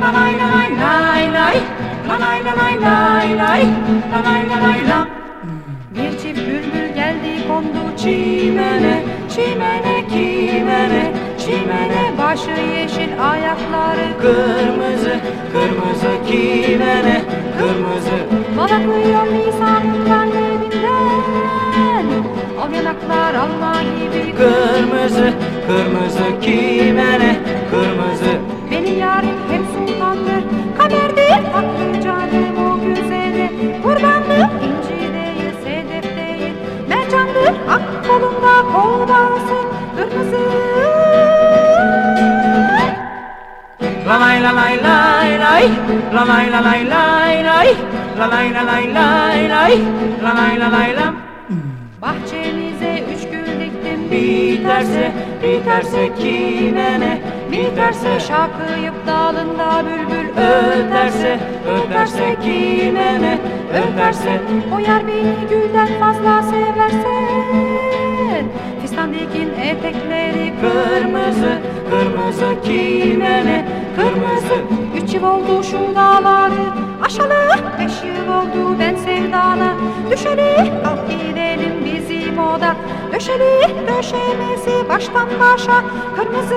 la lay la lay lay lay, la lay la lay lay lay, la lay la lay lam. Bir çift bülbül geldi kondu çimene, çimene kimene, çimene başı yeşil ayakları Kırmızı, kırmızı kimene, kırmızı. Balaklıyor lisanından evinden Al yanaklar alma gibi Kırmızı, kırmızı kimene, kırmızı. La lay la lay lay la lay la lay lay lay, la lay la lay lay lay, la lay la lay lam. Bahçenize üç gül diktim Biterse, biterse kimene, biterse Şakıyıp dalında bülbül öterse, öterse kimene, öterse. O yer beni gülden fazla seversen Fistan dikin etekleri Kırmızı, kırmızı kimene, kırmızı. Oldu şu dağları. Aşalı yıl oldu ben sevdana. Düşeli kalk gidelim bizim oda. Döşeli döşemesi baştan başa Kırmızı.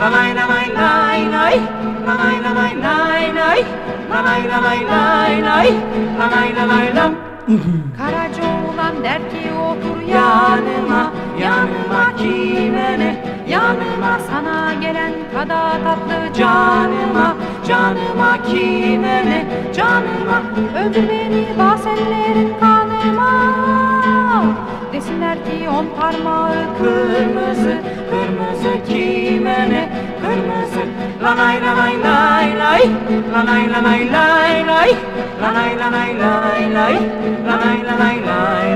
La lay la lay lay lay, la lay la lay lay lay, la lay la lay lay lay, la lay la lay lam. Karaca oğlan der ki otur yanıma Yanıma sana gelen kadar tatlı canıma, canıma kimene, canıma. Öldür beni basenlerin kanıma. Desinler ki on parmağı Kırmızı, kırmızı kimene, kırmızı. La lay la lay lay. Lay, la lay la lay lay lay, la lay. La lay lay lay,